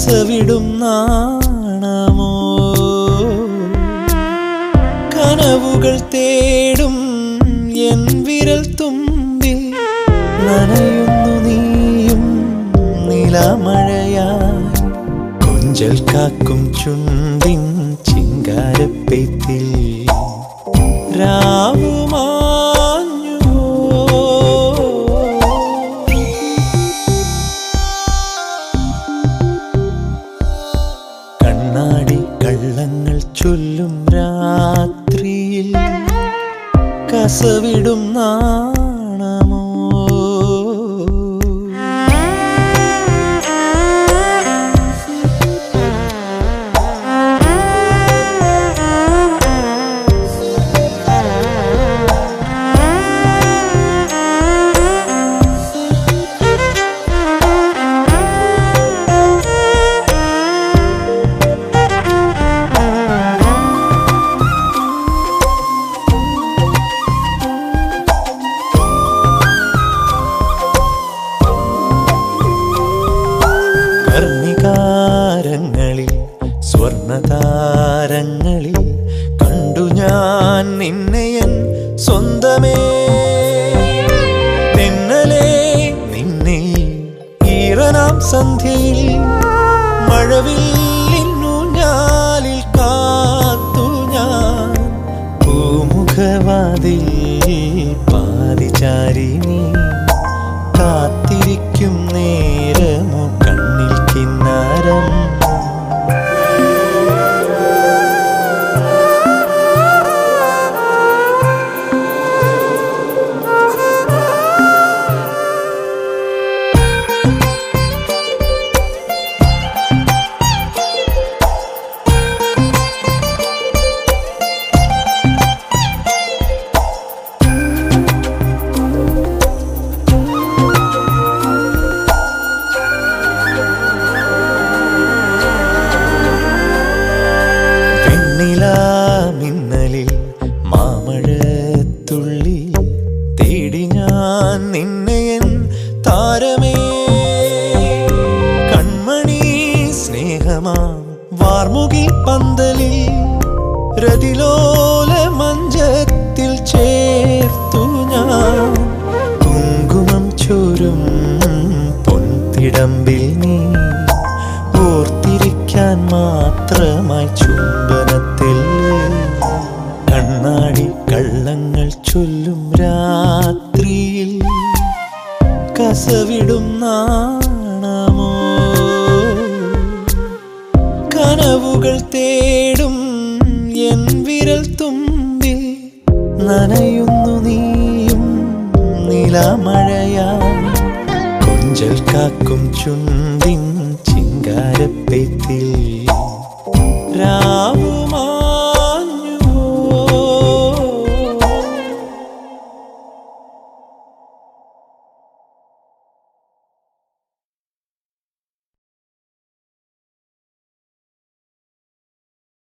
കസവിടും നാണമോ? കനവുകൾ തേടും എൻ വിരൽ തുമ്പിൽ നനയുന്നു നീയും നിലമഴയായി. കൊഞ്ചൽ കാക്കും ചുണ്ടിൻ ചിങ്കാരപ്പെത്തിൽ രാവുമാഞ്ഞു കണ്ണാടി കള്ളങ്ങൾ ചൊല്ലും രാത്രിയിൽ കസവിടും നാണമോ ഞാൻ നിന്നെയൻ സ്വന്തമേ. തെന്നലേ നിന്നെ ഈറനാം സന്ധ്യയിൽ മഴവിൽ കാത്തു ഞാൻ. പൂമുഖവാതിൽ പാതിചാരി നീ കാത്തിരിക്കും നേരമോ സ്നേഹമാം വാർമുകിൽ പന്തലിൽ രതിലോല മഞ്ചത്തിൽ ചേർത്തു ഞാൻ. കുങ്കുമം ചോരും പൊൻതിടമ്പിൽ നീ. ഓർത്തിരിക്കാൻ മാത്രമായി ചുംബനത്തിൽ. കണ്ണാടി കള്ളങ്ങൾ ചൊല്ലും രാത്രിയിൽ. കസവിടും പൂക്കൾ തേടും എൻ വിരൽ തുമ്പിൽ നനയുന്നു നീയും നിലമഴയാ കൊഞ്ചൽ കാക്കും ചുണ്ടിൻ ചിങ്കാരപ്പെത്തിൽ രാവും